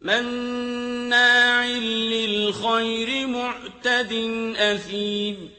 مَّنَّاعٍ لِّلْخَيْرِ مُعْتَدٍ أَثِيمٍ